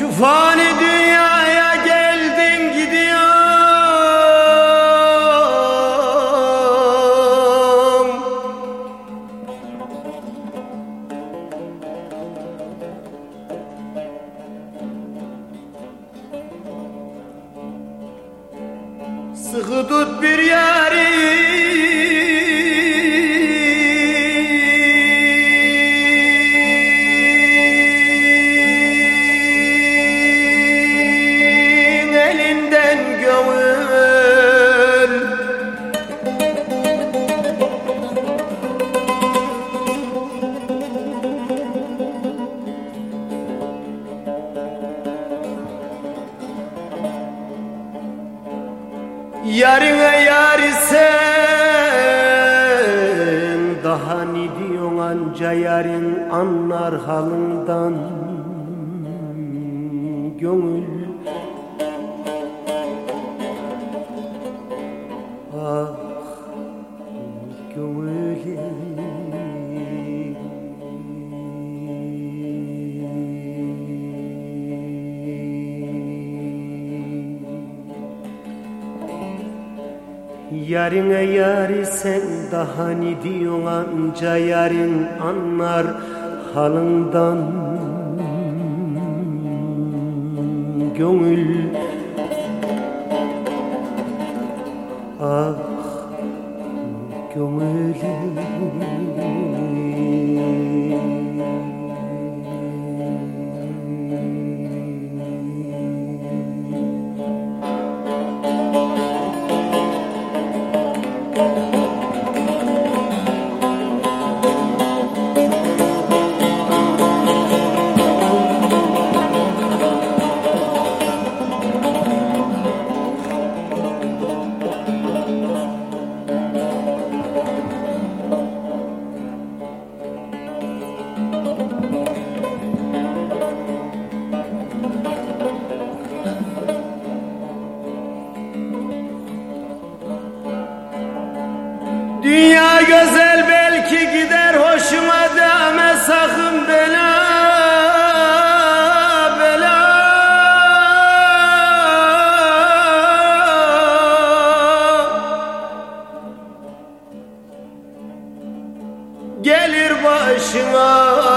Şu fani dünyaya geldin gidiyorum. Sıkı tut bir yari gönül Yarına yar sen Daha ne diyorsun anca yarın anlar halından? Gönül Yarına yari sen daha ne diyorsun anca yarın anlar halından Gönül. Ah gönül Dünya güzel belki gider hoşuma deme sakın bela bela. Gelir başına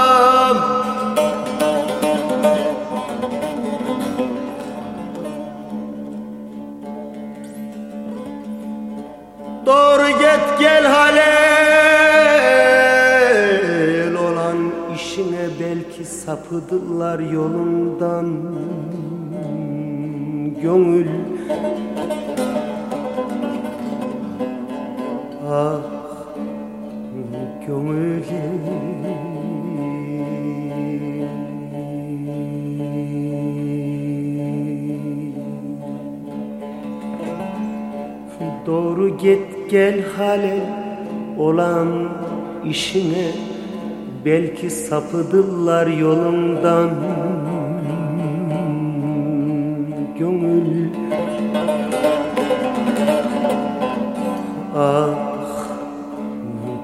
Doğru git gel halel olan işine belki sapıdırlar yolundan. Gönül. Ah gönül Doğru git gel hale olan işine Belki sapıdırlar yolundan. Gönül Ah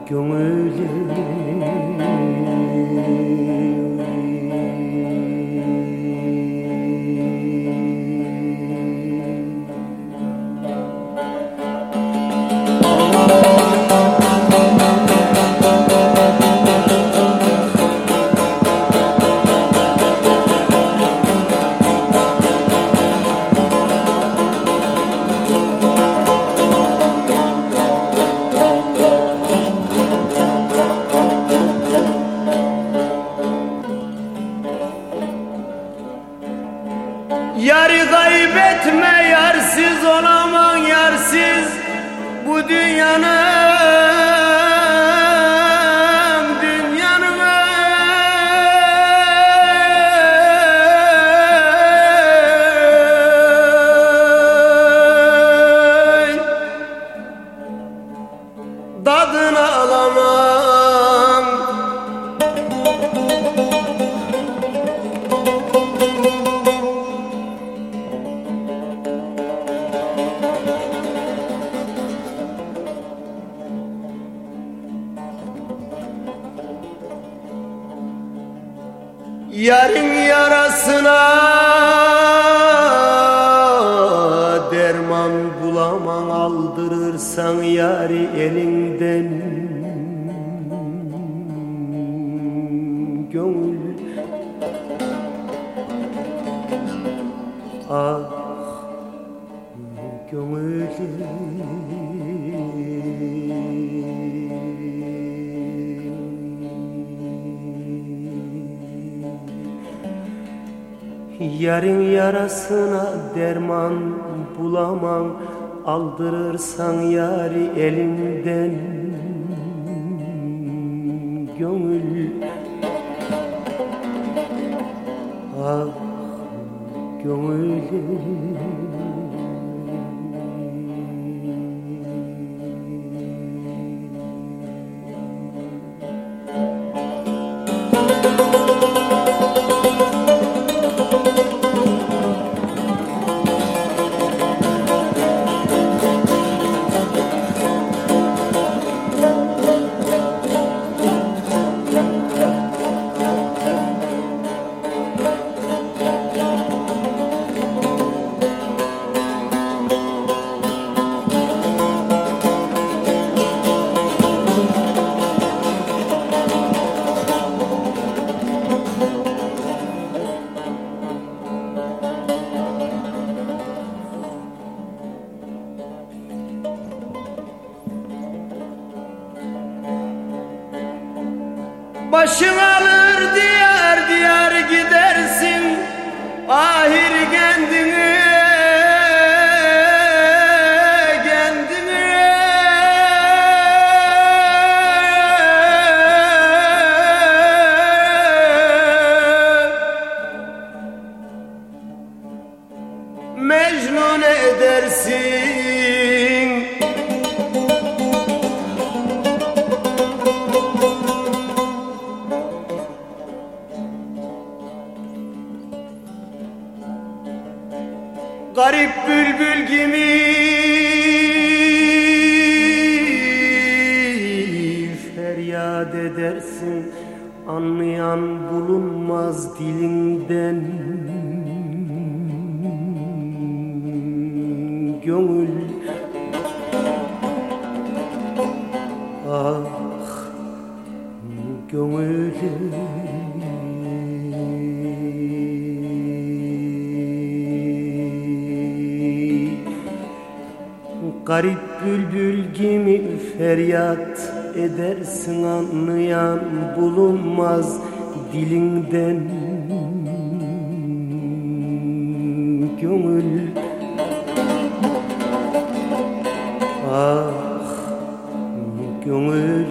gönül Bu dünyanın dünyanın ey. Alamam Yarın yarasına derman bulamam aldırırsan yari elinden. Gönül Ah Yarın yarasına derman bulamam Aldırırsan yari elimden Gönül. Ah gönül Başın alır diyar diyar gidersin. Ahir kendini Garip bülbül gibi feryat edersin Anlayan bulunmaz dilinden. Gönül Garip bülbül gibi feryat edersin anlayan bulunmaz dilinden. Gönül Ah gönül